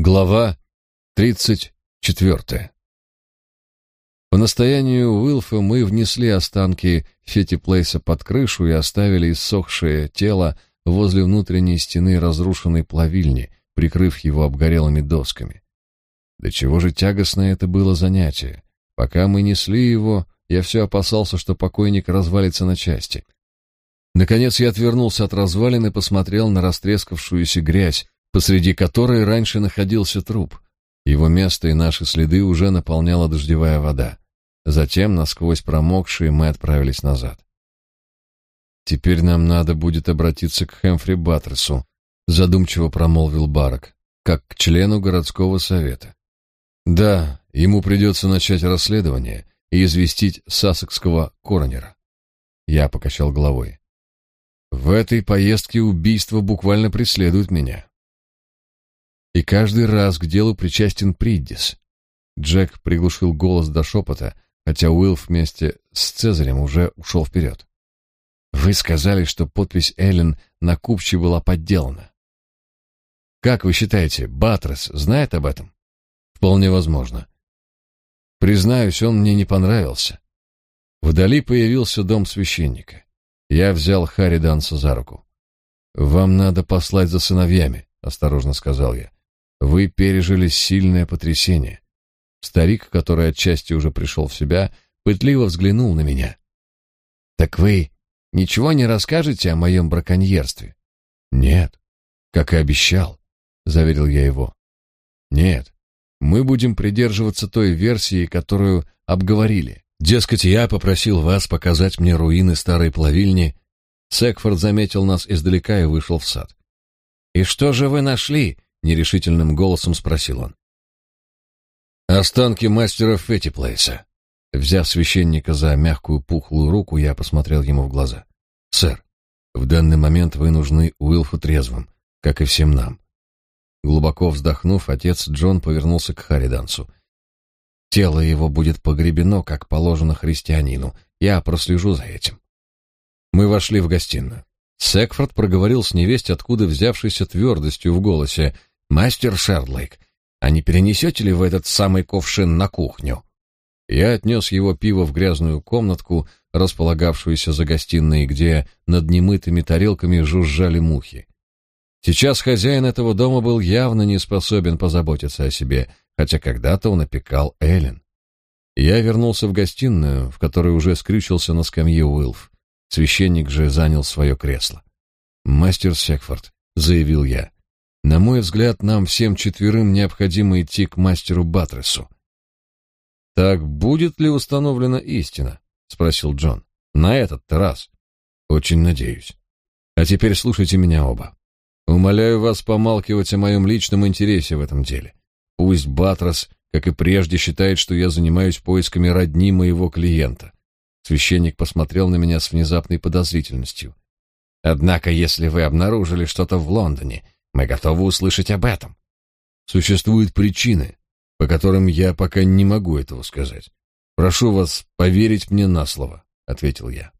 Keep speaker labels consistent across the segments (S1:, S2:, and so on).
S1: Глава 34. По настоянию Уилфа мы внесли останки Фетти Плейса под крышу и оставили иссохшее тело возле внутренней стены разрушенной плавильни, прикрыв его обгорелыми досками. До чего же тягостное это было занятие. Пока мы несли его, я все опасался, что покойник развалится на части. Наконец я отвернулся от развалин и посмотрел на растрескавшуюся грязь, посреди которой раньше находился труп. Его место и наши следы уже наполняла дождевая вода. Затем, насквозь промокшие, мы отправились назад. Теперь нам надо будет обратиться к Хэмфри Баттерсу, задумчиво промолвил Барак, как к члену городского совета. Да, ему придется начать расследование и известить сассекского коронера. Я покачал головой. В этой поездке убийство буквально преследует меня. И каждый раз к делу причастен Приддис. Джек приглушил голос до шепота, хотя Уилф вместе с Цезарем уже ушел вперед. Вы сказали, что подпись Эллен на купче была подделана. Как вы считаете, Батрес знает об этом? Вполне возможно. Признаюсь, он мне не понравился. Вдали появился дом священника. Я взял Харри Данса за руку. «Вам надо послать за сыновьями», — осторожно сказал я. Вы пережили сильное потрясение. Старик, который отчасти уже пришел в себя, пытливо взглянул на меня. Так вы ничего не расскажете о моем браконьерстве? Нет, как и обещал, заверил я его. Нет, мы будем придерживаться той версии, которую обговорили. Дескать, я попросил вас показать мне руины старой плавильни. Секфорд заметил нас издалека и вышел в сад. И что же вы нашли? Нерешительным голосом спросил он. Останки мастера Феттиплейса. Взяв священника за мягкую пухлую руку, я посмотрел ему в глаза. Сэр, в данный момент вы нужны Уилфу трезвым, как и всем нам. Глубоко вздохнув, отец Джон повернулся к Харидансу. Тело его будет погребено, как положено христианину. Я прослежу за этим. Мы вошли в гостиную. Секфорд проговорил с невесть, откуда взявшейся твердостью в голосе. «Мастер Шердлейк, а не перенесете ли вы этот самый ковшин на кухню?» Я отнес его пиво в грязную комнатку, располагавшуюся за гостиной, где над немытыми тарелками жужжали мухи. Сейчас хозяин этого дома был явно не способен позаботиться о себе, хотя когда-то он опекал Эллен. Я вернулся в гостиную, в которой уже скрючился на скамье Уилф. Священник же занял свое кресло. «Мастер Секфорд», — заявил я, на мой взгляд, нам всем четверым необходимо идти к мастеру Батресу. Так будет ли установлена истина? спросил Джон. На этот раз. Очень надеюсь. А теперь слушайте меня оба. Умоляю вас помалкивать о моем личном интересе в этом деле. Пусть Батрес, как и прежде, считает, что я занимаюсь поисками родни моего клиента. Священник посмотрел на меня с внезапной подозрительностью. Однако, если вы обнаружили что-то в Лондоне, мы готовы услышать об этом. Существуют причины, по которым я пока не могу этого сказать. Прошу вас поверить мне на слово, ответил я.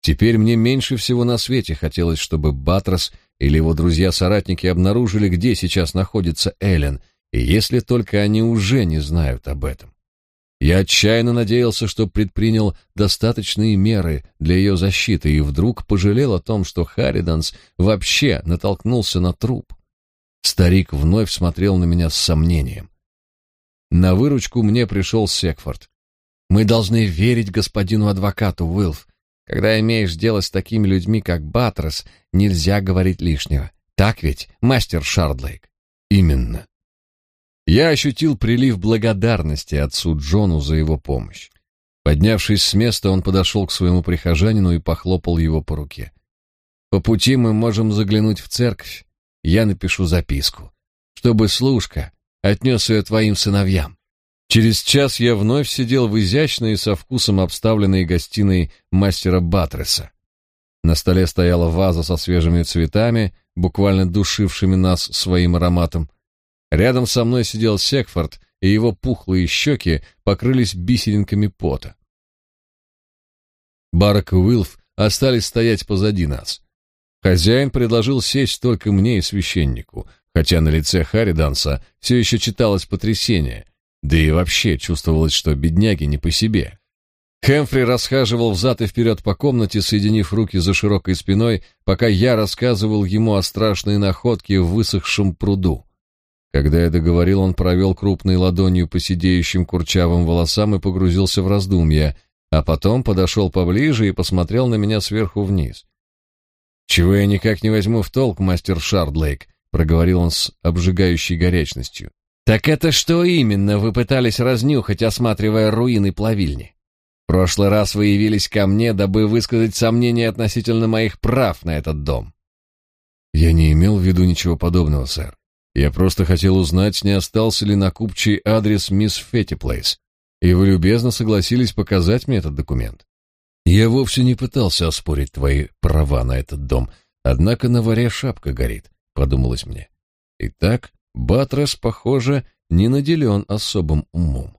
S1: Теперь мне меньше всего на свете хотелось, чтобы Батрос или его друзья-соратники обнаружили, где сейчас находится Эллен, и если только они уже не знают об этом. Я отчаянно надеялся, что предпринял достаточные меры для ее защиты, и вдруг пожалел о том, что Харриданс вообще натолкнулся на труп. Старик вновь смотрел на меня с сомнением. На выручку мне пришел Секфорд. «Мы должны верить господину адвокату, Уилф. Когда имеешь дело с такими людьми, как Батрос, нельзя говорить лишнего. Так ведь, мастер Шардлейк?» «Именно. Я ощутил прилив благодарности отцу Джону за его помощь. Поднявшись с места, он подошел к своему прихожанину и похлопал его по руке. По пути мы можем заглянуть в церковь. Я напишу записку, чтобы служка отнес ее твоим сыновьям. Через час я вновь сидел в изящной и со вкусом обставленной гостиной мастера Батреса. На столе стояла ваза со свежими цветами, буквально душившими нас своим ароматом. Рядом со мной сидел Секфорд, и его пухлые щеки покрылись бисеринками пота. Барак и Уилф остались стоять позади нас. Хозяин предложил сесть только мне и священнику, хотя на лице Хариданса все еще читалось потрясение, да и вообще чувствовалось, что бедняги не по себе. Хэмфри расхаживал взад и вперед по комнате, соединив руки за широкой спиной, пока я рассказывал ему о страшной находке в высохшем пруду. Когда я договорил, он провел крупной ладонью по сидеющим курчавым волосам и погрузился в раздумья, а потом подошел поближе и посмотрел на меня сверху вниз. «Чего я никак не возьму в толк, мастер Шардлейк», — проговорил он с обжигающей горячностью. «Так это что именно вы пытались разнюхать, осматривая руины плавильни? В прошлый раз вы явились ко мне, дабы высказать сомнения относительно моих прав на этот дом». «Я не имел в виду ничего подобного, сэр. Я просто хотел узнать, не остался ли на купчей адрес мисс Феттиплейс, и вы любезно согласились показать мне этот документ. Я вовсе не пытался оспорить твои права на этот дом, однако на варе шапка горит, подумалось мне. Итак, Батрес, похоже, не наделен особым умом.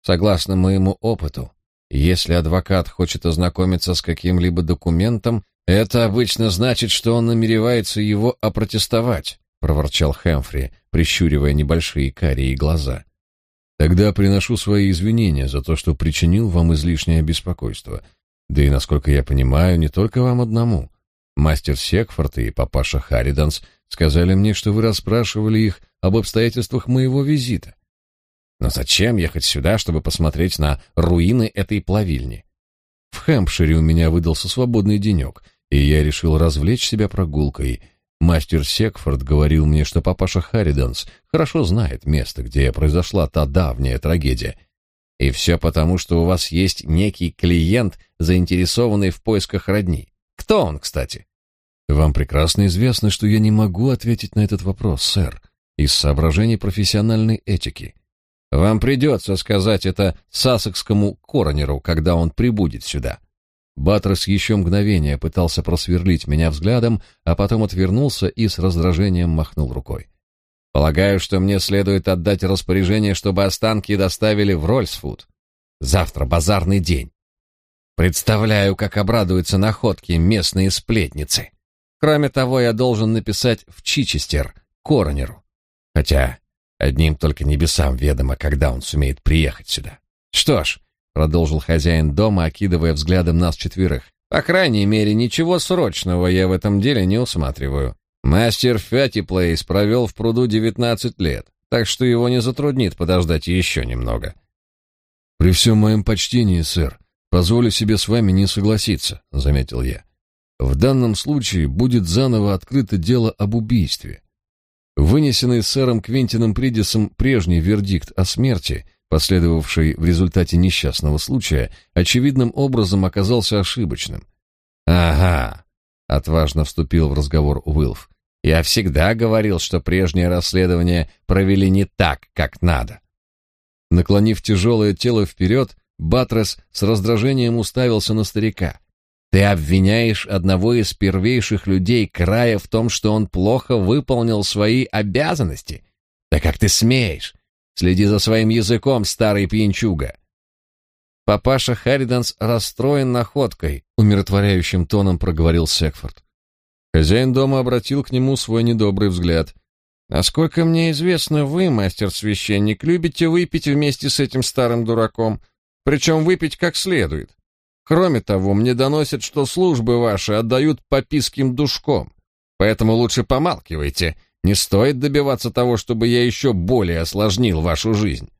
S1: Согласно моему опыту, если адвокат хочет ознакомиться с каким-либо документом, это обычно значит, что он намеревается его опротестовать проворчал Хэмфри, прищуривая небольшие карие глаза. Тогда приношу свои извинения за то, что причинил вам излишнее беспокойство. Да и, насколько я понимаю, не только вам одному. Мастер Секфорд и папаша Харриданс сказали мне, что вы расспрашивали их об обстоятельствах моего визита. Но зачем ехать сюда, чтобы посмотреть на руины этой плавильни? В Хэмпшире у меня выдался свободный денек, и я решил развлечь себя прогулкой — Мастер Секфорд говорил мне, что папаша Харриданс хорошо знает место, где произошла та давняя трагедия. И все потому, что у вас есть некий клиент, заинтересованный в поисках родни. Кто он, кстати? Вам прекрасно известно, что я не могу ответить на этот вопрос, сэр, из соображений профессиональной этики. Вам придется сказать это сассекскому коронеру, когда он прибудет сюда. Батрес еще мгновение пытался просверлить меня взглядом, а потом отвернулся и с раздражением махнул рукой. Полагаю, что мне следует отдать распоряжение, чтобы останки доставили в Рольсфуд. Завтра базарный день. Представляю, как обрадуются находке местные сплетницы. Кроме того, я должен написать в Чичестер, коронеру. Хотя одним только небесам ведомо, когда он сумеет приехать сюда. Что ж, продолжил хозяин дома, окидывая взглядом нас четверых. По крайней мере, ничего срочного я в этом деле не усматриваю. Мастер Фятиплейс провел в пруду девятнадцать лет, так что его не затруднит подождать еще немного. При всем моем почтении, сэр, позволю себе с вами не согласиться, заметил я. В данном случае будет заново открыто дело об убийстве. Вынесенный сэром Квентином Придисом прежний вердикт о смерти последовавший в результате несчастного случая, очевидным образом оказался ошибочным. «Ага», — отважно вступил в разговор Уилф, — «я всегда говорил, что прежнее расследование провели не так, как надо». Наклонив тяжелое тело вперед, Батрес с раздражением уставился на старика. «Ты обвиняешь одного из первейших людей края в том, что он плохо выполнил свои обязанности? Да как ты смеешь? Следи за своим языком, старый пьянчуга. Папаша Харриданс расстроен находкой, умиротворяющим тоном проговорил Секфорд. Хозяин дома обратил к нему свой недобрый взгляд. Насколько мне известно, вы, мастер-священник, любите выпить вместе с этим старым дураком, причем выпить как следует. Кроме того, мне доносят, что службы ваши отдают пописким душком. Поэтому лучше помалкивайте не стоит добиваться того, чтобы я еще более осложнил вашу жизнь.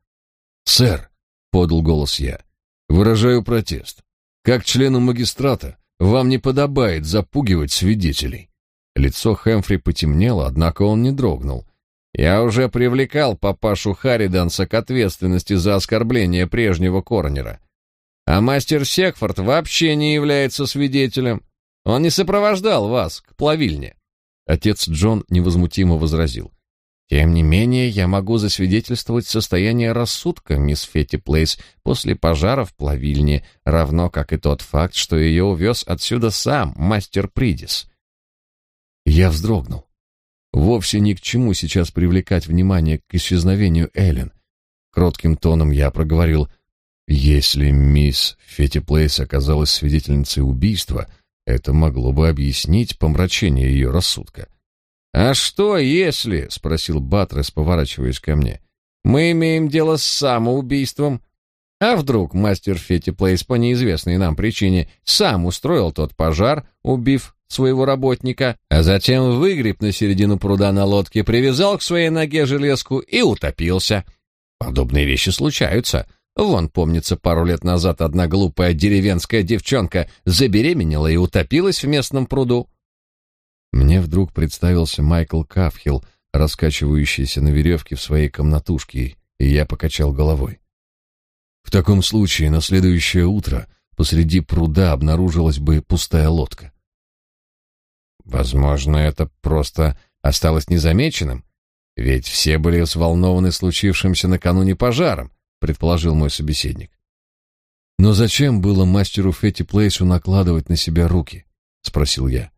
S1: Сэр, подал голос я. Выражаю протест. Как члену магистрата вам не подобает запугивать свидетелей. Лицо Хэмфри потемнело, однако он не дрогнул. Я уже привлекал папашу Харриданса к ответственности за оскорбление прежнего коронера. А мастер Секфорд вообще не является свидетелем. Он не сопровождал вас к плавильне. Отец Джон невозмутимо возразил. Тем не менее, я могу засвидетельствовать состояние рассудка мисс Фетти Плейс после пожара в плавильне, равно как и тот факт, что ее увез отсюда сам мастер Придис. Я вздрогнул. Вовсе ни к чему сейчас привлекать внимание к исчезновению Эллен. Кротким тоном я проговорил: "Если мисс Фетти Плейс оказалась свидетельницей убийства, это могло бы объяснить помрачение ее рассудка. А что если, спросил Батрес, поворачиваясь ко мне. Мы имеем дело с самоубийством. А вдруг мастер Фетти Плейс по неизвестной нам причине сам устроил тот пожар, убив своего работника, а затем выгреб на середину пруда на лодке, привязал к своей ноге железку и утопился. Подобные вещи случаются. Вон, помнится, пару лет назад одна глупая деревенская девчонка забеременела и утопилась в местном пруду. Мне вдруг представился Майкл Кафхилл, раскачивающийся на веревке в своей комнатушке, и я покачал головой. В таком случае на следующее утро посреди пруда обнаружилась бы пустая лодка. Возможно, это просто осталось незамеченным, ведь все были взволнованы случившимся накануне пожаром, предположил мой собеседник. Но зачем было мастеру Фетти Плейсу накладывать на себя руки? спросил я.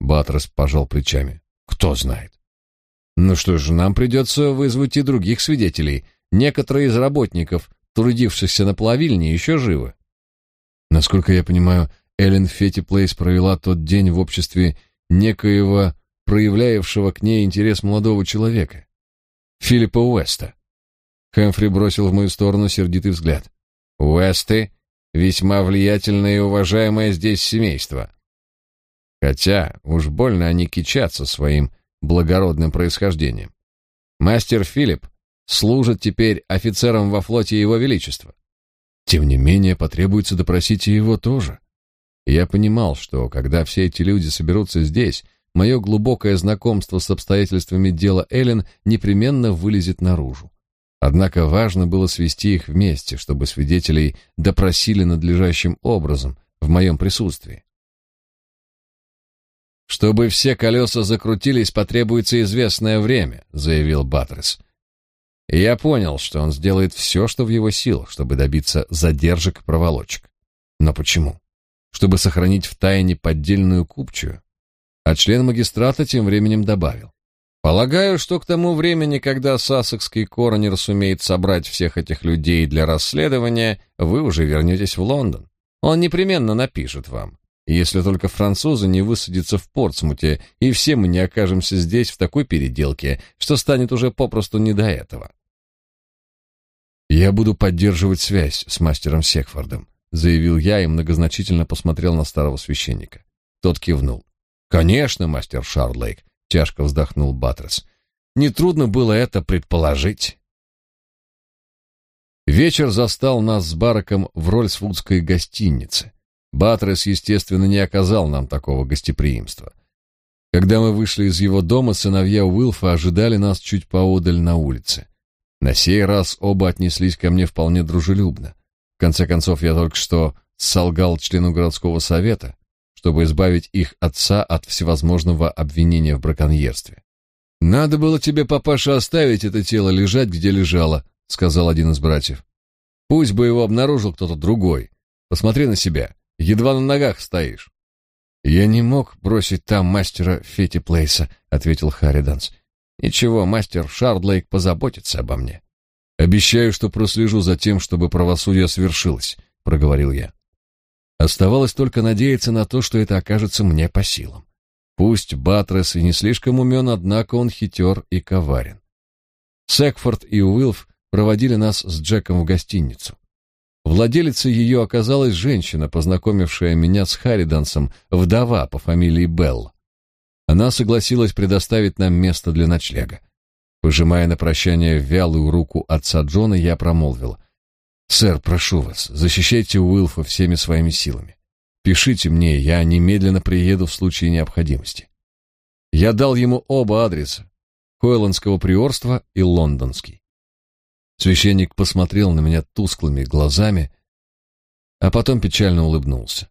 S1: Батрос пожал плечами. Кто знает. Ну что ж, нам придется вызвать и других свидетелей. Некоторые из работников, трудившихся на плавильне, еще живы. Насколько я понимаю, Эллен Фетти Плейс провела тот день в обществе некоего проявлявшего к ней интерес молодого человека, Филиппа Уэста. Хэмфри бросил в мою сторону сердитый взгляд. Уэсты — весьма влиятельное и уважаемое здесь семейство. Хотя уж больно они кичатся своим благородным происхождением. Мастер Филипп служит теперь офицером во флоте Его Величества. Тем не менее, потребуется допросить и его тоже. Я понимал, что когда все эти люди соберутся здесь, мое глубокое знакомство с обстоятельствами дела Эллен непременно вылезет наружу. Однако важно было свести их вместе, чтобы свидетелей допросили надлежащим образом в моем присутствии. «Чтобы все колеса закрутились, потребуется известное время», — заявил Баттерс. Я понял, что он сделает все, что в его силах, чтобы добиться задержек проволочек. Но почему? чтобы сохранить в тайне поддельную купчую. А член магистрата тем временем добавил. Полагаю, что к тому времени, когда сассекский коронер сумеет собрать всех этих людей для расследования, вы уже вернетесь в Лондон. Он непременно напишет вам. Если только французы не высадятся в Портсмуте, и все мы не окажемся здесь в такой переделке, что станет уже попросту не до этого. Я буду поддерживать связь с мастером Секфордом заявил я и многозначительно посмотрел на старого священника. Тот кивнул. Конечно, мастер Шардлейк, тяжко вздохнул Батрес. Нетрудно было это предположить. Вечер застал нас с Бараком в Рольсвудской гостинице. Батрес, естественно, не оказал нам такого гостеприимства. Когда мы вышли из его дома, сыновья Уилфа ожидали нас чуть поодаль на улице. На сей раз оба отнеслись ко мне вполне дружелюбно. В конце концов, я только что солгал члену городского совета, чтобы избавить их отца от всевозможного обвинения в браконьерстве. «Надо было тебе, папаша, оставить это тело лежать, где лежало», — сказал один из братьев. «Пусть бы его обнаружил кто-то другой. Посмотри на себя, едва на ногах стоишь». «Я не мог бросить там мастера Фетти Плейса», — ответил Харриданс. «Ничего, мастер Шардлейк позаботится обо мне». Обещаю, что прослежу за тем, чтобы правосудие свершилось, проговорил я. Оставалось только надеяться на то, что это окажется мне по силам. Пусть Батрес и не слишком умен, однако он хитер и коварен. Секфорд и Уилф проводили нас с Джеком в гостиницу. Владелицей ее оказалась женщина, познакомившая меня с Харридансом, вдова по фамилии Белл. Она согласилась предоставить нам место для ночлега. Пожимая на прощание вялую руку отца Джона, я промолвил. «Сэр, прошу вас, защищайте Уилфа всеми своими силами. Пишите мне, я немедленно приеду в случае необходимости». Я дал ему оба адреса — Хойландского приорства и Лондонский. Священник посмотрел на меня тусклыми глазами, а потом печально улыбнулся.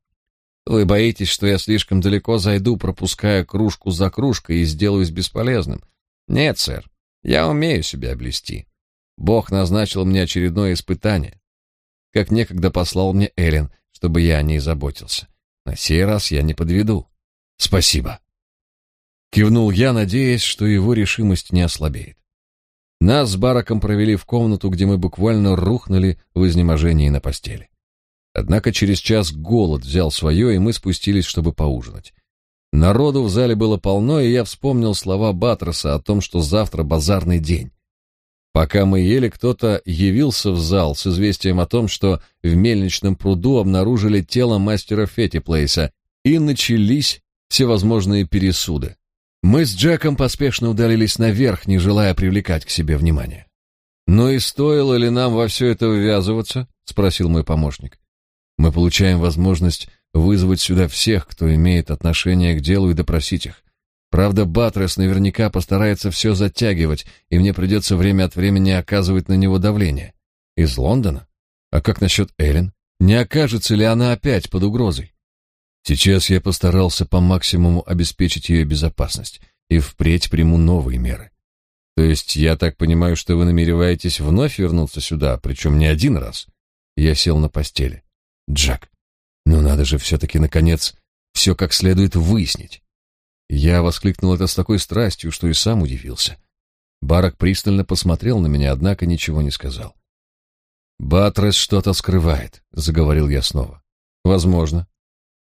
S1: «Вы боитесь, что я слишком далеко зайду, пропуская кружку за кружкой и сделаюсь бесполезным? Нет, сэр. Я умею себя облести. Бог назначил мне очередное испытание. Как некогда послал мне Эллен, чтобы я о ней заботился. На сей раз я не подведу. Спасибо. Кивнул я, надеясь, что его решимость не ослабеет. Нас с Бараком провели в комнату, где мы буквально рухнули в изнеможении на постели. Однако через час голод взял свое, и мы спустились, чтобы поужинать. Народу в зале было полно, и я вспомнил слова Батроса о том, что завтра базарный день. Пока мы ели, кто-то явился в зал с известием о том, что в мельничном пруду обнаружили тело мастера Феттиплейса, и начались всевозможные пересуды. Мы с Джеком поспешно удалились наверх, не желая привлекать к себе внимание. «Ну и стоило ли нам во все это ввязываться?» — спросил мой помощник. «Мы получаем возможность вызвать сюда всех, кто имеет отношение к делу, и допросить их. Правда, Батрес наверняка постарается все затягивать, и мне придется время от времени оказывать на него давление. Из Лондона? А как насчет Эллен? Не окажется ли она опять под угрозой? Сейчас я постарался по максимуму обеспечить ее безопасность, и впредь приму новые меры. То есть я так понимаю, что вы намереваетесь вновь вернуться сюда, причем не один раз? Я сел на постели. Джек, ну надо же все-таки, наконец, все как следует выяснить. Я воскликнул это с такой страстью, что и сам удивился. Барак пристально посмотрел на меня, однако ничего не сказал. «Батрес что-то скрывает», — заговорил я снова. «Возможно.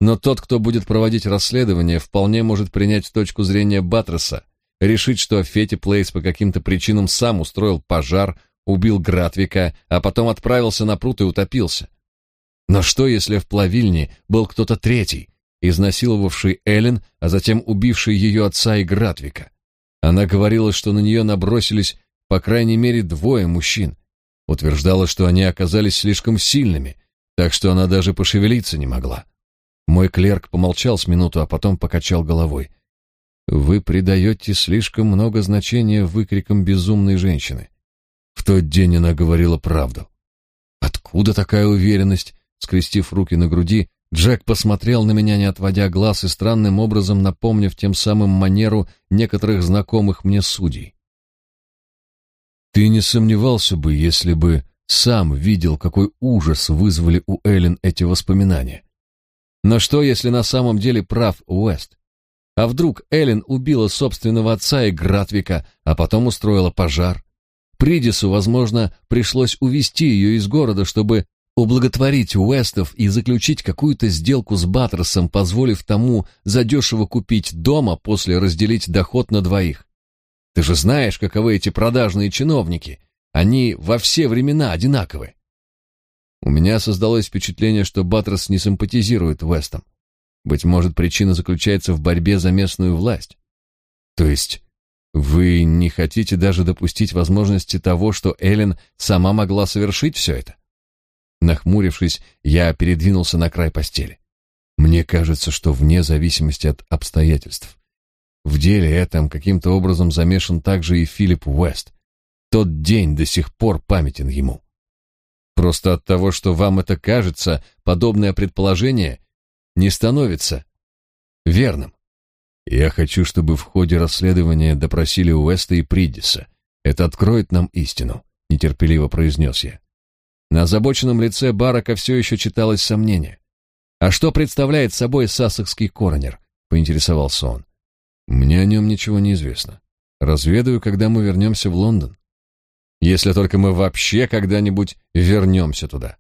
S1: Но тот, кто будет проводить расследование, вполне может принять точку зрения Батреса, решить, что Фетти Плейс по каким-то причинам сам устроил пожар, убил Гратвика, а потом отправился на пруд и утопился. Но что, если в плавильне был кто-то третий, изнасиловавший Эллен, а затем убивший ее отца и Гратвика? Она говорила, что на нее набросились по крайней мере двое мужчин. Утверждала, что они оказались слишком сильными, так что она даже пошевелиться не могла. Мой клерк помолчал с минуту, а потом покачал головой. «Вы придаете слишком много значения выкрикам безумной женщины. В тот день она говорила правду. Откуда такая уверенность? Скрестив руки на груди, Джек посмотрел на меня, не отводя глаз и странным образом напомнив тем самым манеру некоторых знакомых мне судей. Ты не сомневался бы, если бы сам видел, какой ужас вызвали у Эллен эти воспоминания. Но что, если на самом деле прав Уэст? А вдруг Эллен убила собственного отца и Гратвика, а потом устроила пожар? Придису, возможно, пришлось увести ее из города, чтобы ублаготворить Уэстов и заключить какую-то сделку с Баттерсом, позволив тому задешево купить дом, а после разделить доход на двоих. Ты же знаешь, каковы эти продажные чиновники. Они во все времена одинаковы. У меня создалось впечатление, что Баттерс не симпатизирует Уэстам. Быть может, причина заключается в борьбе за местную власть. То есть вы не хотите даже допустить возможности того, что Эллен сама могла совершить все это? Нахмурившись, я передвинулся на край постели. Мне кажется, что вне зависимости от обстоятельств. В деле этом каким-то образом замешан также и Филипп Уэст. Тот день до сих пор памятен ему. Просто от того, что вам это кажется, подобное предположение не становится верным. Я хочу, чтобы в ходе расследования допросили Уэста и Придиса. Это откроет нам истину, нетерпеливо произнес я. На озабоченном лице Барака все еще читалось сомнение. «А что представляет собой сассекский коронер?» — поинтересовался он. «Мне о нем ничего не известно. Разведаю, когда мы вернемся в Лондон. Если только мы вообще когда-нибудь вернемся туда.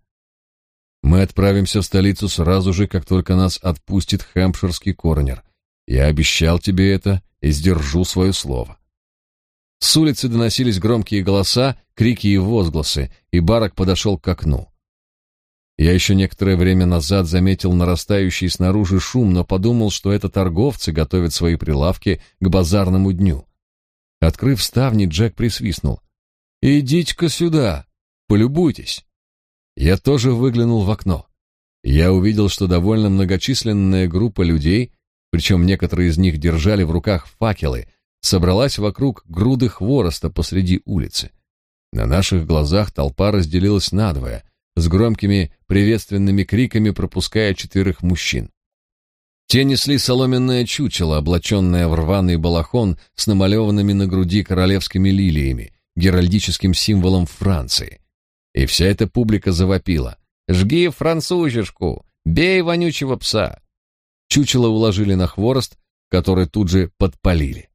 S1: Мы отправимся в столицу сразу же, как только нас отпустит хэмпширский коронер. Я обещал тебе это и сдержу свое слово. С улицы доносились громкие голоса, крики и возгласы, и Барак подошел к окну. Я еще некоторое время назад заметил нарастающий снаружи шум, но подумал, что это торговцы готовят свои прилавки к базарному дню. Открыв ставни, Джек присвистнул. «Идите-ка сюда, полюбуйтесь». Я тоже выглянул в окно. Я увидел, что довольно многочисленная группа людей, причем некоторые из них держали в руках факелы, собралась вокруг груды хвороста посреди улицы. На наших глазах толпа разделилась надвое, с громкими приветственными криками пропуская четверых мужчин. Те несли соломенное чучело, облаченное в рваный балахон с намалеванными на груди королевскими лилиями, геральдическим символом Франции. И вся эта публика завопила. «Жги французишку! Бей вонючего пса!» Чучело уложили на хворост, который тут же подпалили.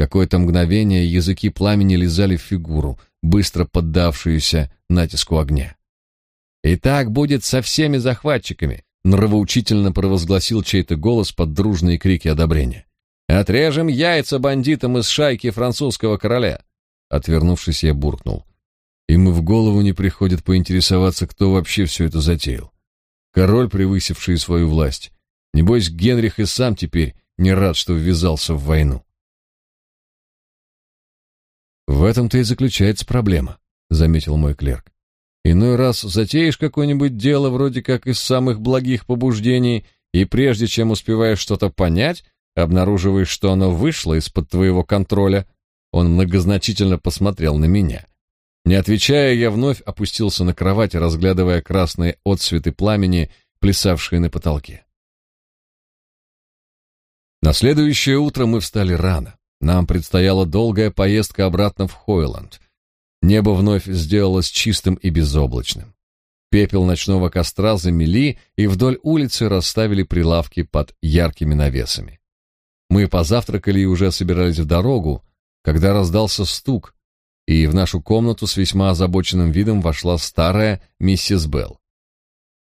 S1: Какое-то мгновение языки пламени лизали фигуру, быстро поддавшуюся натиску огня. И так будет со всеми захватчиками, нравоучительно провозгласил чей-то голос под дружные крики одобрения. Отрежем яйца бандитам из шайки французского короля. Отвернувшись, я буркнул. Им и в голову не приходит поинтересоваться, кто вообще все это затеял. Король, превысивший свою власть. Небось, Генрих и сам теперь не рад, что ввязался в войну. В этом-то и заключается проблема, заметил мой клерк. Иной раз затеешь какое-нибудь дело вроде как из самых благих побуждений, и прежде чем успеваешь что-то понять, обнаруживаешь, что оно вышло из-под твоего контроля. Он многозначительно посмотрел на меня. Не отвечая, я вновь опустился на кровать, разглядывая красные отсветы пламени, плясавшие на потолке. На следующее утро мы встали рано. Нам предстояла долгая поездка обратно в Хойланд. Небо вновь сделалось чистым и безоблачным. Пепел ночного костра замели, и вдоль улицы расставили прилавки под яркими навесами. Мы позавтракали и уже собирались в дорогу, когда раздался стук, и в нашу комнату с весьма озабоченным видом вошла старая миссис Белл.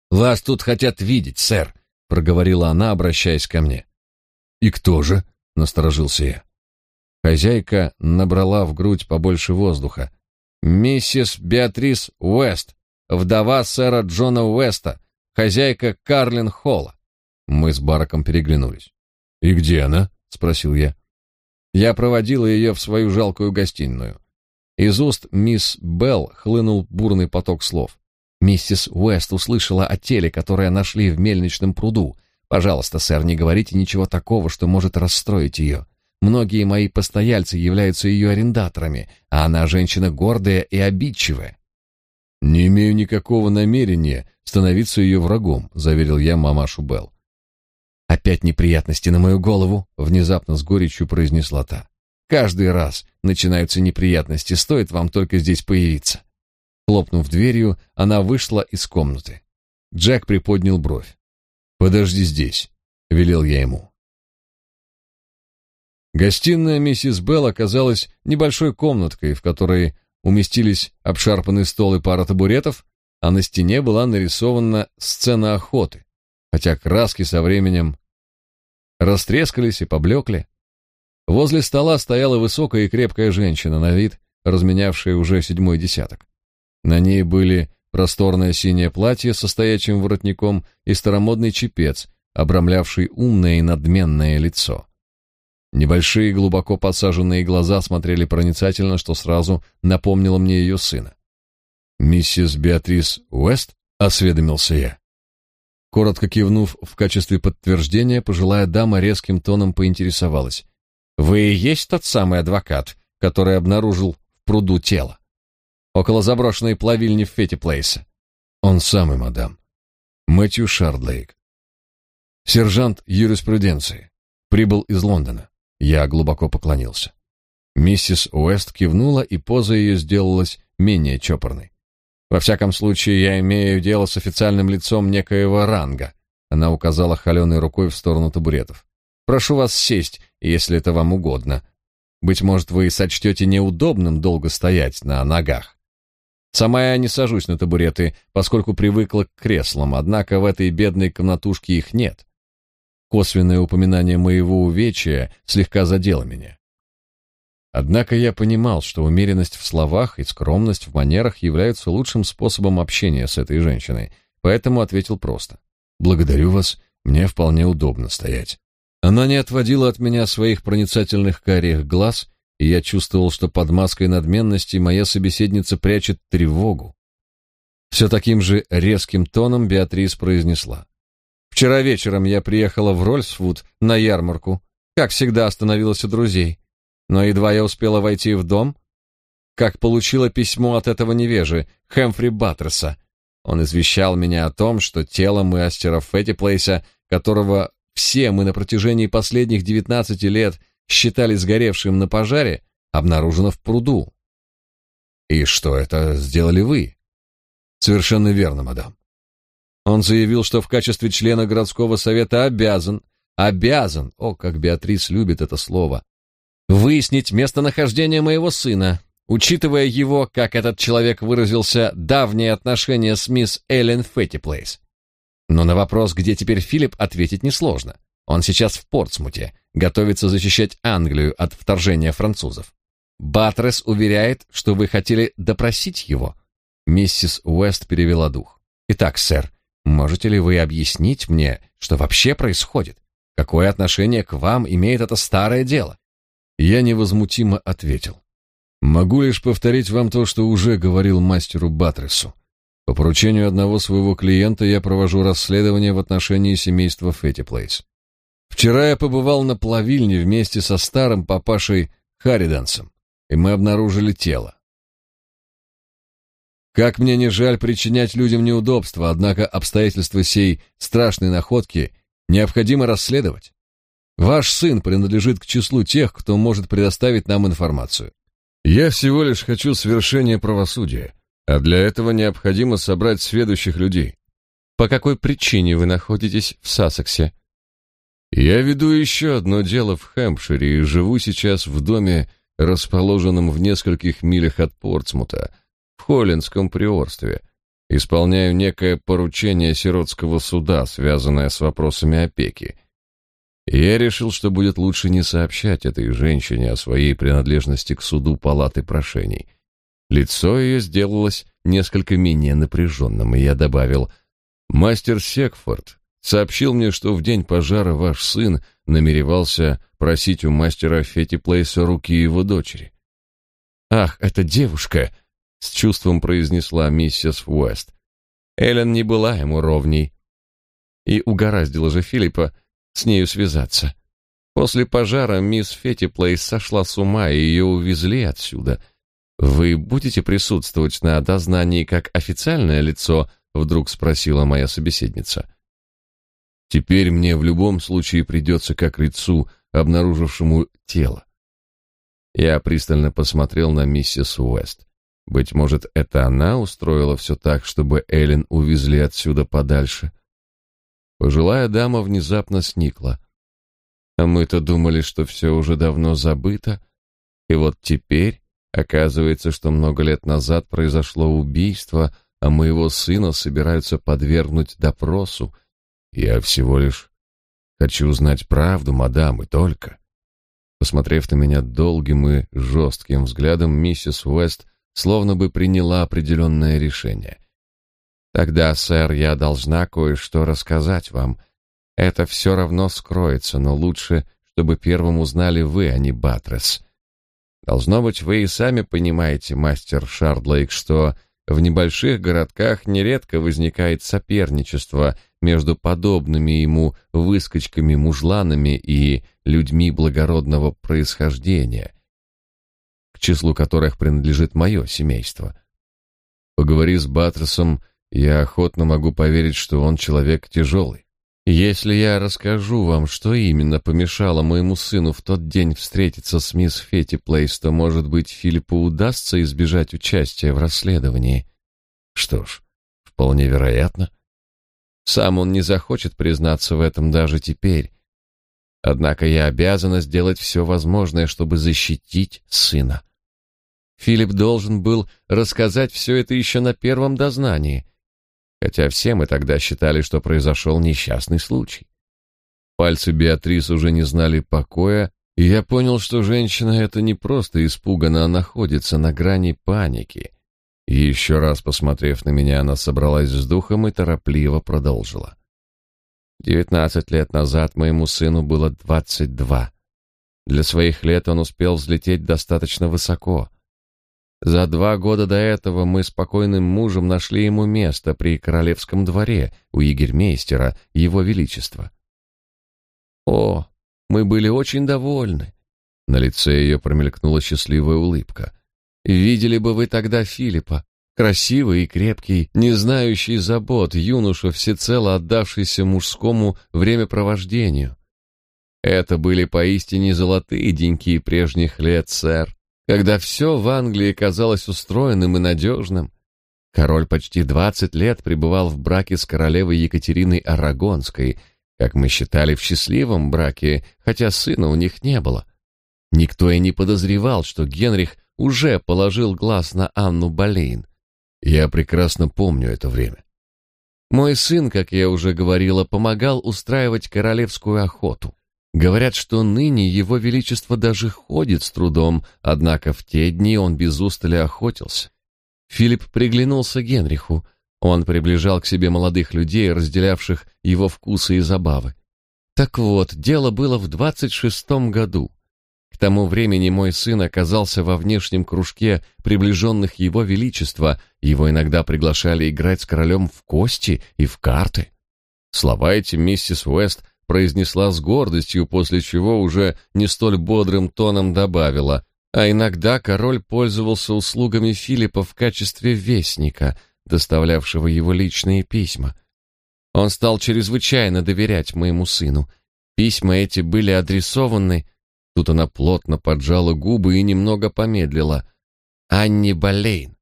S1: «Вас тут хотят видеть, сэр», — проговорила она, обращаясь ко мне. «И кто же?» — насторожился я. Хозяйка набрала в грудь побольше воздуха. «Миссис Беатрис Уэст, вдова сэра Джона Уэста, хозяйка Карлин Холла». Мы с Бараком переглянулись. «И где она?» — спросил я. Я проводила ее в свою жалкую гостиную. Из уст мисс Белл хлынул бурный поток слов. Миссис Уэст услышала о теле, которое нашли в мельничном пруду. Пожалуйста, сэр, не говорите ничего такого, что может расстроить ее. Многие мои постояльцы являются ее арендаторами, а она женщина гордая и обидчивая. Не имею никакого намерения становиться ее врагом, заверил я мамашу Белл. Опять неприятности на мою голову, внезапно с горечью произнесла та. Каждый раз начинаются неприятности, стоит вам только здесь появиться. Хлопнув дверью, она вышла из комнаты. Джек приподнял бровь. Подожди здесь, велел я ему. Гостиная миссис Белл оказалась небольшой комнаткой, в которой уместились обшарпанный стол и пара табуретов, а на стене была нарисована сцена охоты, хотя краски со временем растрескались и поблекли. Возле стола стояла высокая и крепкая женщина на вид, разменявшая уже седьмой десяток. На ней были просторное синее платье со стоячим воротником и старомодный чепец, обрамлявший умное и надменное лицо. Небольшие глубоко посаженные глаза смотрели проницательно, что сразу напомнило мне ее сына. «Миссис Беатрис Уэст?» — осведомился я. Коротко кивнув в качестве подтверждения, пожилая дама резким тоном поинтересовалась. «Вы и есть тот самый адвокат, который обнаружил в пруду тело? Около заброшенной плавильни в Фетти-Плейсе?» «Он самый, мадам. Мэтью Шардлейк. Сержант юриспруденции. Прибыл из Лондона. Я глубоко поклонился. Миссис Уэст кивнула, и поза ее сделалась менее чопорной. Во всяком случае, я имею дело с официальным лицом некоего ранга. Она указала холеной рукой в сторону табуретов. Прошу вас сесть, если это вам угодно. Быть может, вы сочтете неудобным долго стоять на ногах. Сама я не сажусь на табуреты, поскольку привыкла к креслам, однако в этой бедной комнатушке их нет. Косвенное упоминание моего увечья слегка задело меня. Однако я понимал, что умеренность в словах и скромность в манерах являются лучшим способом общения с этой женщиной, поэтому ответил просто. «Благодарю вас, мне вполне удобно стоять». Она не отводила от меня своих проницательных карих глаз, и я чувствовал, что под маской надменности моя собеседница прячет тревогу. Все таким же резким тоном Беатрис произнесла. Вчера вечером я приехала в Рольсвуд на ярмарку, как всегда остановилась у друзей. Но едва я успела войти в дом, как получила письмо от этого невежи, Хэмфри Баттерса. Он извещал меня о том, что тело мастера Феттиплейса, которого все мы на протяжении последних девятнадцати лет считали сгоревшим на пожаре, обнаружено в пруду. И что это сделали вы? Совершенно верно, мадам. Он заявил, что в качестве члена городского совета обязан, обязан, о, как Беатрис любит это слово, выяснить местонахождение моего сына, учитывая его, как этот человек выразился, давние отношения с мисс Эллен Феттиплейс.
S2: Но на вопрос, где теперь Филипп, ответить несложно. Он сейчас в Портсмуте, готовится защищать Англию от вторжения французов. Батрес уверяет, что вы хотели допросить его. Миссис Уэст перевела дух. Итак, сэр, можете ли вы объяснить мне, что вообще происходит? Какое отношение к вам имеет это старое дело?
S1: Я невозмутимо ответил. Могу лишь повторить вам то, что уже говорил мастеру Батресу. По поручению одного своего клиента я провожу расследование в отношении семейства Феттиплейс. Вчера я побывал на плавильне вместе со старым папашей Харидансом, и мы обнаружили тело. Как мне не жаль причинять людям неудобства, однако обстоятельства сей страшной находки необходимо расследовать. Ваш сын принадлежит к числу тех, кто может предоставить нам информацию. Я всего лишь хочу свершения правосудия, а для этого необходимо собрать сведущих людей.
S2: По какой причине вы находитесь в Сассексе?
S1: Я веду еще одно дело в Хэмпшире и живу сейчас в доме, расположенном в нескольких милях от Портсмута, Холлинском приорстве. Исполняю некое поручение сиротского суда, связанное с вопросами опеки. я решил, что будет лучше не сообщать этой женщине о своей принадлежности к суду палаты прошений. Лицо ее сделалось несколько менее напряженным, и я добавил «Мастер Секфорд сообщил мне, что в день пожара ваш сын намеревался просить у мастера Фетти Плейса руки его дочери.
S2: «Ах, эта девушка!» — с чувством произнесла миссис Уэст. Эллен не была ему ровней. И угораздило же Филиппа с нею связаться. После пожара мисс Фетти Плейс сошла с ума, и ее увезли отсюда. «Вы будете присутствовать на дознании как официальное лицо?» — вдруг спросила моя собеседница.
S1: Теперь мне в любом случае придется как лицу, обнаружившему тело. Я пристально посмотрел на миссис Уэст. Быть может, это она устроила все так, чтобы Эллен увезли отсюда подальше. Пожилая дама внезапно сникла. А мы-то думали, что все уже давно забыто, и вот теперь оказывается, что много лет назад произошло убийство, а моего сына собираются подвергнуть допросу, я всего лишь хочу узнать правду, мадам, и только. Посмотрев на меня долгим и жестким взглядом, миссис Уэст словно бы приняла определенное решение. Тогда, сэр, я должна кое-что рассказать вам. Это все равно скроется, но лучше, чтобы первым узнали вы, а не Батрес. Должно быть, вы и сами понимаете, мастер Шардлейк, что в небольших городках нередко возникает соперничество между подобными ему выскочками-мужланами и людьми благородного происхождения, к числу которых принадлежит мое семейство. Поговори с Баттерсом, я охотно могу поверить, что он человек тяжелый. Если я расскажу вам, что именно помешало моему сыну в тот день встретиться с мисс Фетти Плейс, то, может быть, Филиппу удастся избежать участия в расследовании. Что ж, вполне вероятно. Сам он не захочет признаться в этом даже теперь. Однако я обязана сделать все возможное, чтобы защитить сына. Филипп должен был рассказать все это еще на первом дознании, хотя все мы тогда считали, что произошел несчастный случай. Пальцы Беатрис уже не знали покоя, и я понял, что женщина эта не просто испугана, а находится на грани паники. Еще раз посмотрев на меня, она собралась с духом и торопливо продолжила. Девятнадцать лет назад моему сыну было двадцать два. Для своих лет он успел взлететь достаточно высоко. За два года до этого мы с покойным мужем нашли ему место при королевском дворе у егермейстера, его величества. О, мы были очень довольны. На лице ее промелькнула счастливая улыбка. Видели бы вы тогда Филиппа, красивый и крепкий, не знающий забот, юноша, всецело отдавшийся мужскому времяпровождению. Это были поистине золотые деньки прежних лет, сэр, когда все в Англии казалось устроенным и надежным. Король почти двадцать лет пребывал в браке с королевой Екатериной Арагонской, как мы считали в счастливом браке, хотя сына у них не было. Никто и не подозревал, что Генрих уже положил глаз на Анну Болейн. Я прекрасно помню это время.
S2: Мой сын, как я уже говорила, помогал устраивать королевскую охоту. Говорят, что ныне его величество даже ходит с трудом, однако в те дни он без устали охотился. Филипп приглянулся Генриху. Он приближал к себе молодых людей, разделявших его вкусы и забавы. Так вот, дело было в двадцать шестом году. К тому времени мой сын оказался во внешнем кружке приближенных его величества, его иногда приглашали играть с королем в кости и в карты. Слова эти миссис Уэст произнесла с гордостью, после чего уже не столь бодрым тоном добавила, а иногда король пользовался услугами Филиппа в качестве вестника, доставлявшего его личные письма. Он стал чрезвычайно доверять моему сыну. Письма эти были адресованы Тут она плотно поджала губы и немного помедлила. Анни Болейн.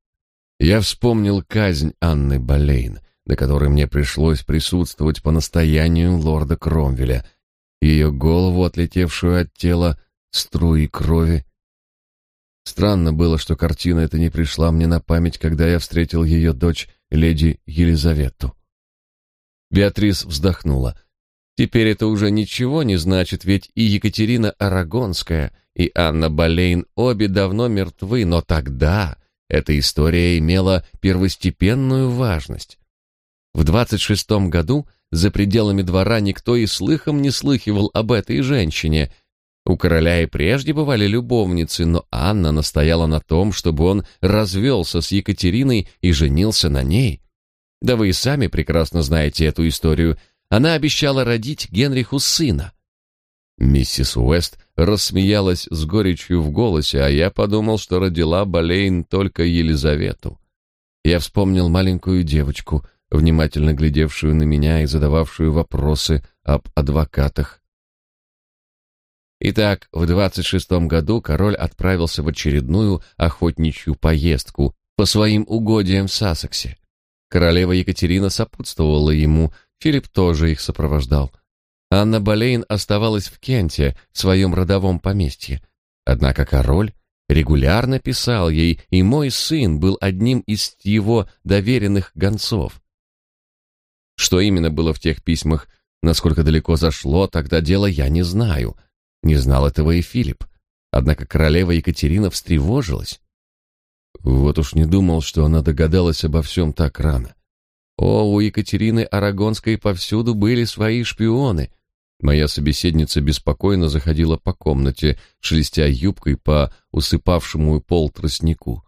S2: Я вспомнил казнь Анны Болейн, на которой мне пришлось присутствовать по настоянию лорда Кромвеля. Ее голову, отлетевшую от тела, струи крови. Странно было, что картина эта не пришла мне на память, когда я встретил ее дочь, леди Елизавету. Беатрис вздохнула. Теперь это уже ничего не значит, ведь и Екатерина Арагонская, и Анна Болейн обе давно мертвы, но тогда эта история имела первостепенную важность. В 26-м году за пределами двора никто и слыхом не слыхивал об этой женщине. У короля и прежде бывали любовницы, но Анна настояла на том, чтобы он развелся с Екатериной и женился на ней. Да вы и сами прекрасно знаете эту историю – она обещала родить Генриху сына. Миссис Уэст рассмеялась с горечью в голосе, а я подумал, что родила Болейн только Елизавету. Я вспомнил маленькую девочку, внимательно глядевшую на меня и задававшую вопросы об адвокатах. Итак, в двадцать шестом году король отправился в очередную охотничью поездку по своим угодьям в Сассексе. Королева Екатерина сопутствовала ему, Филипп тоже их сопровождал. Анна Болейн оставалась в Кенте, в своем родовом поместье. Однако король регулярно писал ей, и мой сын был одним из его доверенных гонцов. Что именно было в тех письмах, насколько далеко зашло, тогда дело я не знаю. Не знал этого и Филипп. Однако королева Екатерина встревожилась. Вот уж не думал, что она догадалась обо всем так рано. О, у Екатерины Арагонской повсюду были свои шпионы. Моя собеседница беспокойно заходила по комнате, шелестя юбкой по усыпавшему пол тростнику.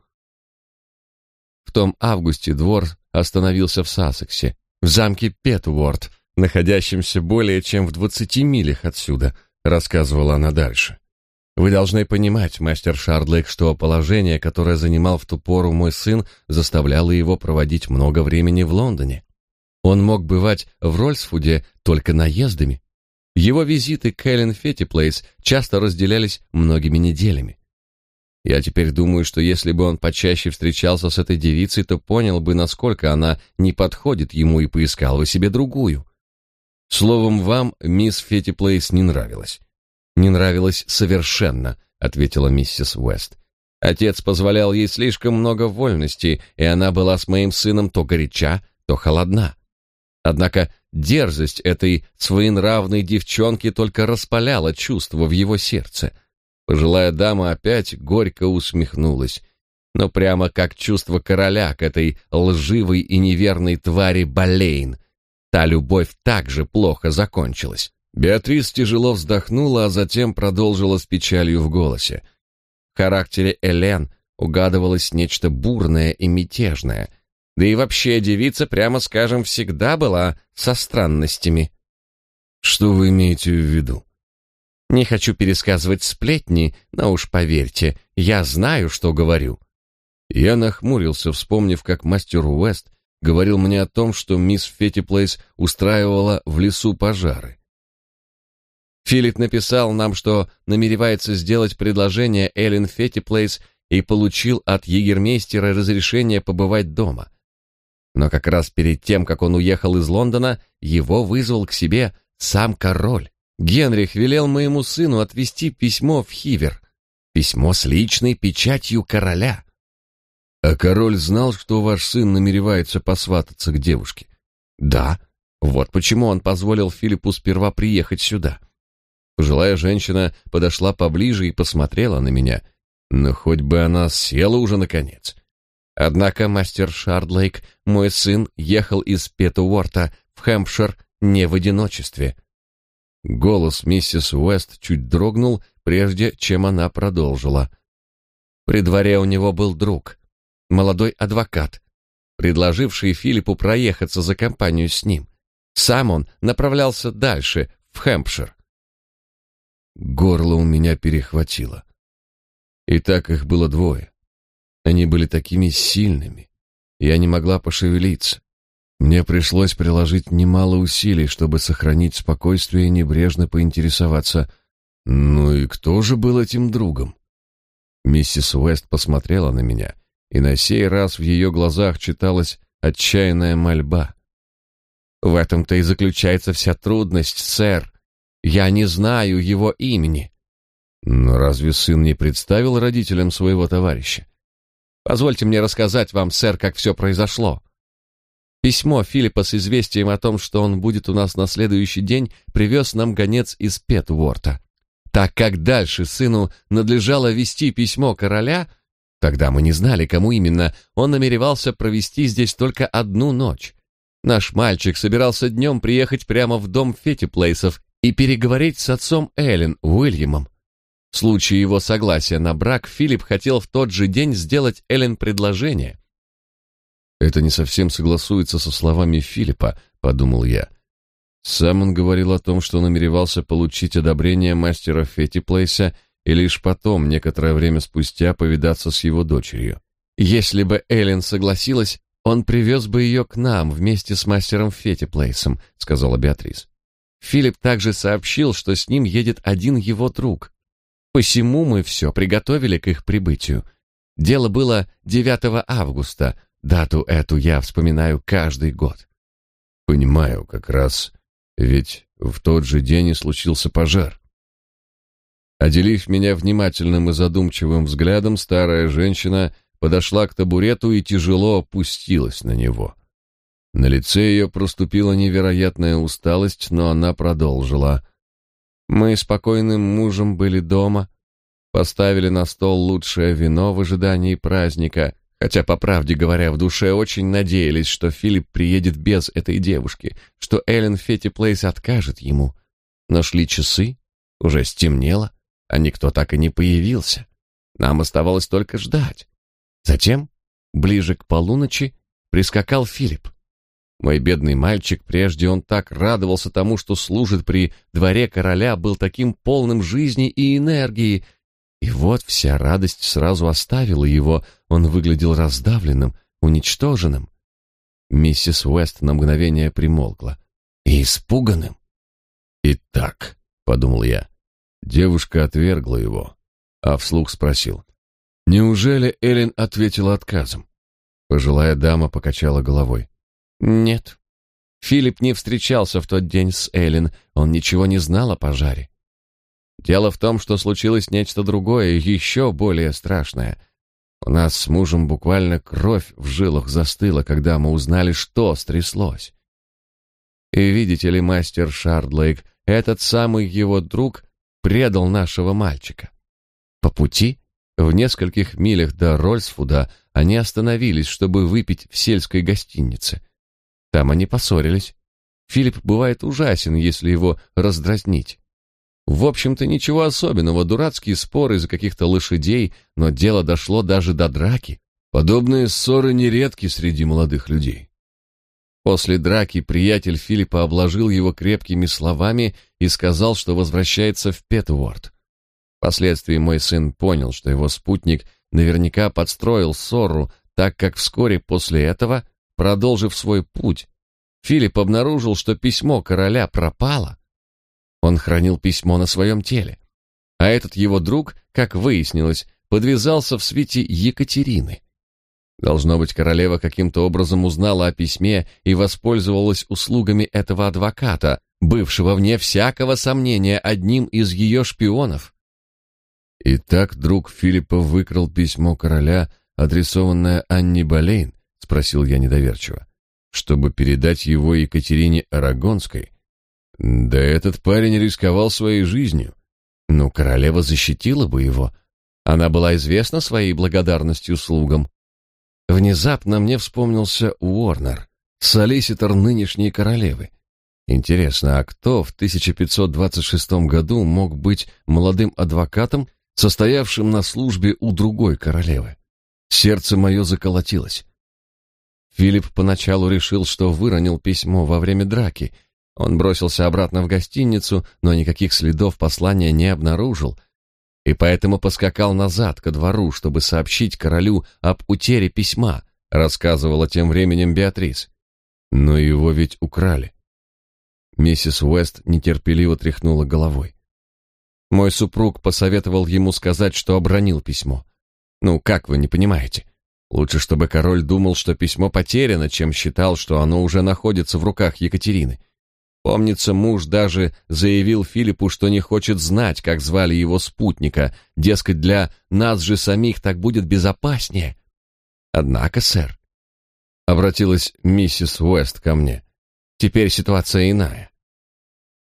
S2: В том августе двор остановился в Сассексе, в замке Петворд, находящемся более чем в двадцати милях отсюда, рассказывала она дальше. Вы должны понимать, мастер Шардлейк, что положение, которое занимал в ту пору мой сын, заставляло его проводить много времени в Лондоне. Он мог бывать в Рольсфуде только наездами. Его визиты к Эллен Феттиплейс часто разделялись многими неделями. Я теперь думаю, что если бы он почаще встречался с этой девицей, то понял бы, насколько она не подходит ему и поискал бы себе другую. Словом, вам мисс Феттиплейс не нравилась не нравилось совершенно, ответила миссис Уэст. Отец позволял ей слишком много вольности, и она была с моим сыном то горяча, то холодна. Однако дерзость этой своенравной девчонки только распаляла чувство в его сердце. Пожилая дама опять горько усмехнулась, но прямо как чувство короля к этой лживой и неверной твари Болейн. Та любовь также плохо закончилась. Беатрис тяжело вздохнула, а затем продолжила с печалью в голосе. В характере Элен угадывалось нечто бурное и мятежное. Да и вообще девица, прямо скажем, всегда была со странностями. Что вы имеете в виду? Не хочу пересказывать сплетни, но уж поверьте, я знаю, что говорю. Я нахмурился, вспомнив, как мастер Уэст говорил мне о том, что мисс Феттиплейс устраивала в лесу пожары. Филипп написал нам, что намеревается сделать предложение Эллен Феттиплейс и получил от егермейстера разрешение побывать дома. Но как раз перед тем, как он уехал из Лондона, его вызвал к себе сам король. Генрих велел моему сыну отвезти письмо в Хивер. Письмо с личной печатью короля. А король знал, что ваш сын намеревается посвататься к девушке. Да, вот почему он позволил Филиппу сперва приехать сюда. Пожилая женщина подошла поближе и посмотрела на меня. Но хоть бы она села уже наконец. Однако мастер Шардлейк, мой сын, ехал из Петуорта в Хэмпшир не в одиночестве. Голос миссис Уэст чуть дрогнул, прежде чем она продолжила. При дворе у него был друг, молодой адвокат, предложивший Филиппу проехаться за компанию с ним. Сам он направлялся дальше, в Хэмпшир. Горло у меня перехватило. И так их было двое. Они были такими сильными. Я не могла пошевелиться. Мне пришлось приложить немало усилий, чтобы сохранить спокойствие и небрежно поинтересоваться, ну и кто же был этим другом? Миссис Уэст посмотрела на меня, и на сей раз в ее глазах читалась отчаянная мольба. В этом-то и заключается вся трудность, сэр. Я не знаю его имени. Но разве сын не представил родителям своего товарища? Позвольте мне рассказать вам, сэр, как все произошло. Письмо Филиппа с известием о том, что он будет у нас на следующий день, привез нам гонец из Петворта. Так как дальше сыну надлежало вести письмо короля, тогда мы не знали, кому именно, он намеревался провести здесь только одну ночь. Наш мальчик собирался днем приехать прямо в дом Феттиплейсов и переговорить с отцом Эллен, Уильямом. В случае его согласия на брак Филипп хотел в тот же день сделать Эллен предложение.
S1: Это не совсем согласуется со словами Филиппа, подумал я. Сам он говорил о том, что намеревался получить одобрение мастера Феттиплейса и лишь потом, некоторое время спустя, повидаться с его дочерью.
S2: Если бы Эллен согласилась, он привез бы ее к нам вместе с мастером Феттиплейсом, сказала Беатрис. Филипп также сообщил, что с ним едет один его друг. Посему мы все приготовили к их прибытию. Дело было 9 августа, Дату эту я вспоминаю каждый год.
S1: Понимаю, как раз ведь в тот же день и случился пожар. Оделив меня внимательным и задумчивым взглядом, старая женщина подошла к табурету и тяжело опустилась на него. На лице ее проступила невероятная усталость, но она продолжила. «Мы с покойным мужем были дома, поставили на стол лучшее вино в ожидании праздника, Хотя, по правде говоря, в душе очень надеялись, что Филипп приедет без этой девушки, что Эллен Фетти Плейс откажет ему. Но шли часы, уже стемнело, а никто так и не появился. Нам оставалось только ждать. Затем, ближе к полуночи, прискакал Филипп. Мой бедный мальчик, прежде он так радовался тому, что служит при дворе короля, был таким полным жизни и энергии, и вот вся радость сразу оставила его, он выглядел раздавленным, уничтоженным. Миссис Уэст на мгновение примолкла. И испуганным. «Итак», — подумал я, — девушка отвергла его, а вслух спросил. «Неужели Эллен ответила отказом?» Пожилая дама покачала головой.
S2: «Нет. Филипп не встречался в тот день с Эллен, он ничего не знал о пожаре. Дело в том, что случилось нечто другое, еще более страшное. У нас с мужем буквально кровь в жилах застыла, когда мы узнали, что стряслось. И видите ли, мастер Шардлейк, этот самый его друг предал нашего мальчика. По пути, в нескольких милях до Рольсфуда, они остановились, чтобы выпить в сельской гостинице. Там они поссорились. Филипп бывает ужасен, если его раздразнить. В общем-то, ничего особенного, дурацкие споры из-за каких-то лошадей, но дело дошло даже до драки.
S1: Подобные ссоры нередки среди молодых людей.
S2: После драки приятель Филиппа обложил его крепкими словами и сказал, что возвращается в Петворд. Впоследствии мой сын понял, что его спутник наверняка подстроил ссору, так как вскоре после этого, продолжив свой путь, Филипп обнаружил, что письмо короля пропало, он хранил письмо на своем теле. А этот его друг, как выяснилось, подвязался в свете Екатерины. Должно быть, королева каким-то образом узнала о письме и воспользовалась услугами этого адвоката, бывшего вне всякого сомнения одним из ее шпионов.
S1: «Итак, друг Филиппа выкрал письмо короля, адресованное Анне Болейн?» — спросил я недоверчиво. чтобы передать его Екатерине Арагонской. Да этот парень рисковал своей жизнью.
S2: Ну, королева защитила бы его. Она была известна своей благодарностью слугам. Внезапно мне вспомнился Уорнер, солиситор нынешней королевы. Интересно, а кто в 1526 году мог быть молодым адвокатом, состоявшим на службе у другой королевы? Сердце мое заколотилось. Филипп поначалу решил, что выронил письмо во время драки. Он бросился обратно в гостиницу, но никаких следов послания не обнаружил, и поэтому поскакал назад ко двору, чтобы сообщить королю об утере письма, рассказывала тем временем Беатрис. Но его ведь украли. Миссис Уэст нетерпеливо тряхнула головой. Мой супруг посоветовал ему сказать, что обронил письмо. Ну, как вы не понимаете? Лучше, чтобы король думал, что письмо потеряно, чем считал, что оно уже находится в руках Екатерины. Помнится, муж даже заявил Филиппу, что не хочет знать, как звали его спутника, дескать, для нас же самих так будет безопаснее. Однако, сэр, обратилась миссис Уэст ко мне. Теперь ситуация иная.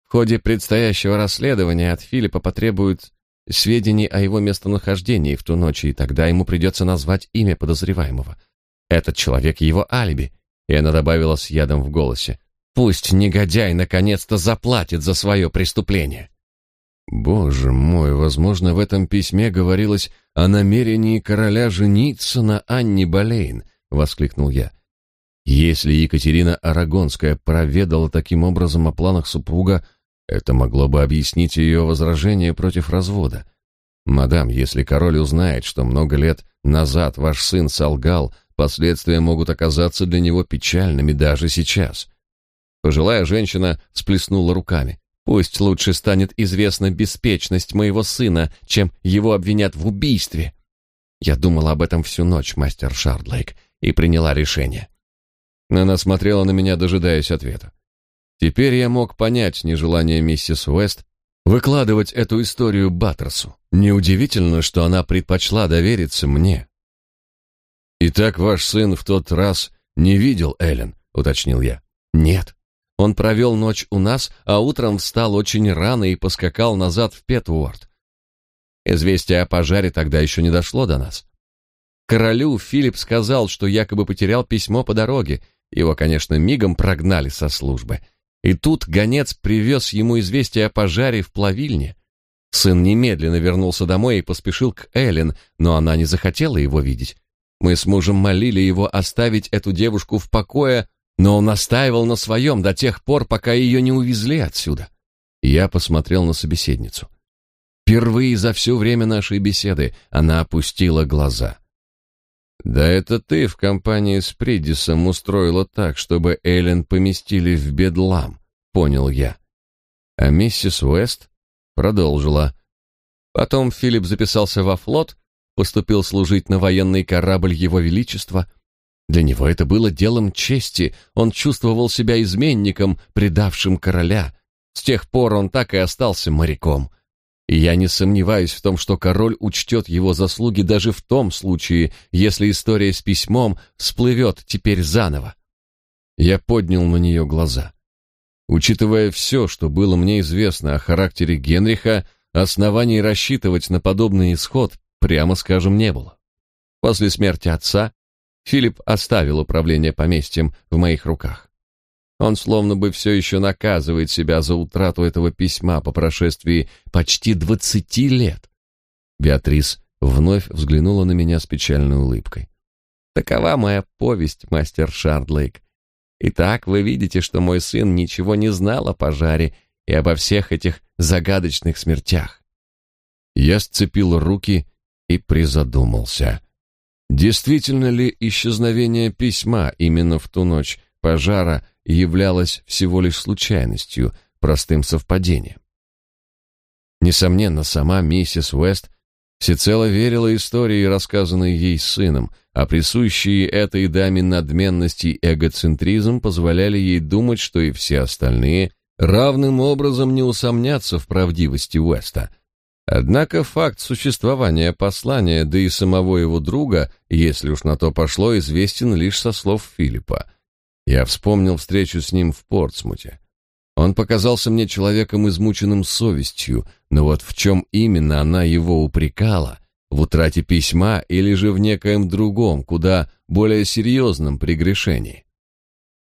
S2: В ходе предстоящего расследования от Филиппа потребуют сведений о его местонахождении в ту ночь, и тогда ему придется назвать имя подозреваемого. Этот человек его алиби. И она добавила с ядом в голосе. Пусть негодяй наконец-то заплатит за свое преступление.
S1: Боже мой, возможно, в этом письме говорилось о намерении короля жениться на Анне Болейн, воскликнул я. Если Екатерина Арагонская проведала таким образом о планах супруга, это могло бы объяснить ее возражение против развода. Мадам, если король узнает, что много лет назад ваш сын солгал, последствия могут оказаться для него печальными даже сейчас. Пожилая женщина сплеснула руками. Пусть лучше станет известна беспечность моего сына, чем его обвинят в убийстве. Я думала об этом всю ночь, мастер Шардлейк, и приняла решение. Она смотрела на меня, дожидаясь ответа. Теперь я мог понять нежелание миссис Уэст выкладывать эту историю Баттерсу. Неудивительно, что она предпочла довериться мне. «Итак, ваш сын в тот раз не видел Эллен», — уточнил я.
S2: «Нет. Он провел ночь у нас, а утром встал очень рано и поскакал назад в Петворд. Известие о пожаре тогда еще не дошло до нас. Королю Филипп сказал, что якобы потерял письмо по дороге, его, конечно, мигом прогнали со службы. И тут гонец привез ему известие о пожаре в плавильне. Сын немедленно вернулся домой и поспешил к Эллен, но она не захотела его видеть. Мы с мужем молили его оставить эту девушку в покое, но он настаивал на своем до тех пор, пока ее не увезли отсюда. Я посмотрел на собеседницу. Впервые за все время нашей беседы она опустила глаза. Да это ты в компании с Придисом устроила так, чтобы Эллен поместили в бедлам, понял я. А миссис Уэст продолжила. Потом Филипп записался во флот, поступил служить на военный корабль Его Величества. Для него это было делом чести, он чувствовал себя изменником, предавшим короля. С тех пор он так и остался моряком. И я не сомневаюсь в том, что король учтет его заслуги даже в том случае, если история с письмом всплывет теперь заново. Я поднял на нее глаза. Учитывая все, что было мне известно о характере Генриха, оснований рассчитывать на подобный исход, прямо скажем, не было. После смерти отца Филипп оставил управление поместьем в моих руках. Он словно бы все еще наказывает себя за утрату этого письма по прошествии почти двадцати лет. Беатрис вновь взглянула на меня с печальной улыбкой. Такова моя повесть, мастер Шардлейк. Итак, вы видите, что мой сын ничего не знал о пожаре и обо всех этих загадочных смертях. Я сцепил руки и призадумался. Действительно ли исчезновение письма именно в ту ночь пожара являлось всего лишь случайностью, простым совпадением. Несомненно, сама миссис Уэст всецело верила истории, рассказанной ей сыном, а присущие этой даме надменность и эгоцентризм позволяли ей думать, что и все остальные равным образом не усомнятся в правдивости Уэста. Однако факт существования послания, да и самого его друга, если уж на то пошло, известен лишь со слов Филиппа –
S1: Я вспомнил встречу с ним в Портсмуте. Он показался мне человеком, измученным совестью, но вот в чем именно она его упрекала, в утрате письма или же в некоем другом, куда более серьезном прегрешении.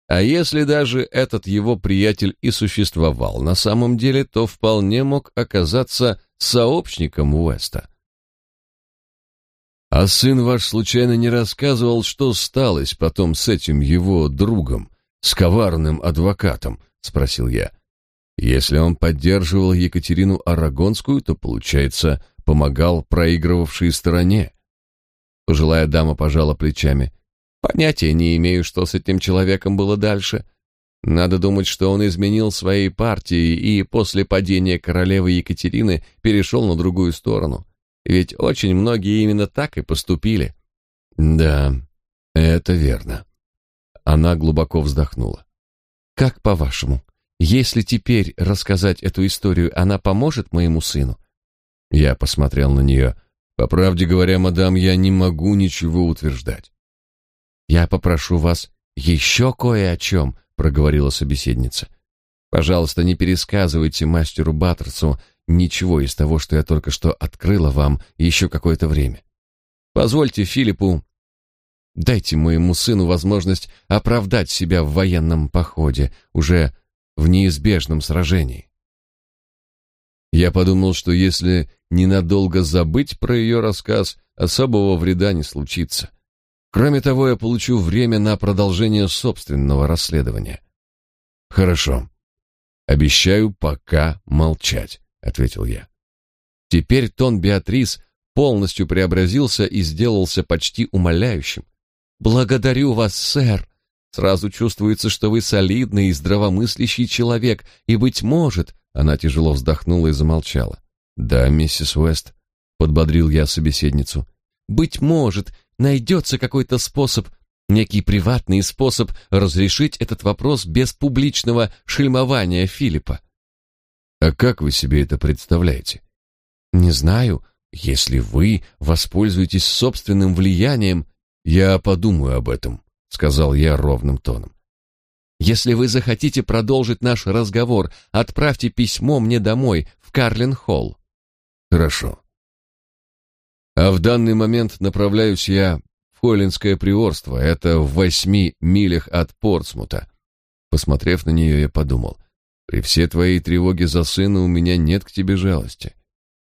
S1: А если даже этот его приятель и существовал на самом деле, то вполне мог оказаться сообщником Уэста. А сын ваш случайно не рассказывал, что сталось потом с этим его другом, с коварным адвокатом, спросил я. Если он поддерживал Екатерину Арагонскую, то, получается, помогал проигрывавшей стороне. Пожилая дама пожала плечами. Понятия не имею, что с этим человеком было дальше. Надо думать, что он изменил своей партии и после падения королевы Екатерины перешел на другую сторону. Ведь очень многие именно так и поступили. Да, это верно. Она глубоко вздохнула. Как по-вашему, если теперь рассказать эту историю, она поможет моему сыну? Я посмотрел на нее. По правде говоря, мадам, я не могу ничего утверждать. Я попрошу вас еще кое о чем, проговорила собеседница. Пожалуйста, не пересказывайте мастеру Баттерсу ничего из того, что я только что открыла вам еще какое-то время. Позвольте Филиппу, дайте моему сыну возможность оправдать себя в военном походе, уже в неизбежном сражении. Я подумал, что если ненадолго забыть про ее рассказ, особого вреда не случится. Кроме того, я получу время на продолжение собственного расследования. Хорошо. Обещаю пока молчать, ответил я. Теперь тон Беатрис полностью преобразился и сделался почти умоляющим. Благодарю вас, сэр. Сразу чувствуется, что вы солидный и здравомыслящий человек, и быть может, она тяжело вздохнула и замолчала. «Да, миссис Уэст», — подбодрил я собеседницу. «Быть может, найдется какой-то способ, некий приватный способ разрешить этот вопрос без публичного шельмования Филиппа». «А как вы себе это представляете?» «Не знаю. Если вы воспользуетесь собственным влиянием...» «Я подумаю об этом», — сказал я ровным тоном. «Если вы захотите продолжить наш разговор, отправьте письмо мне домой, в Карлин-Холл. Хорошо. А в данный момент направляюсь я в Холлинское приорство, это в восьми милях от Портсмута. Посмотрев на нее, я подумал, при всей твоей тревоге за сына у меня нет к тебе жалости.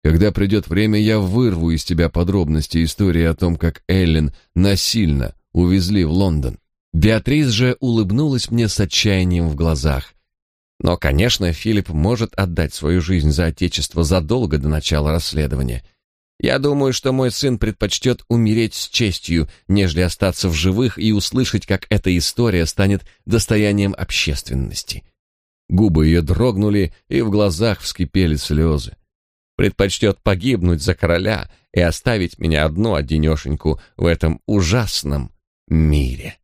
S1: Когда придет время, я вырву из тебя подробности истории о том, как Эллен насильно увезли в Лондон. Беатрис же улыбнулась мне с отчаянием в глазах. Но, конечно, Филипп может отдать свою жизнь за отечество задолго до начала расследования. Я думаю, что мой сын предпочтет умереть с честью, нежели остаться в живых и услышать, как эта история станет достоянием общественности. Губы ее дрогнули, и в глазах вскипели слезы. Предпочтет погибнуть за короля и оставить меня одну одинешеньку в этом ужасном мире.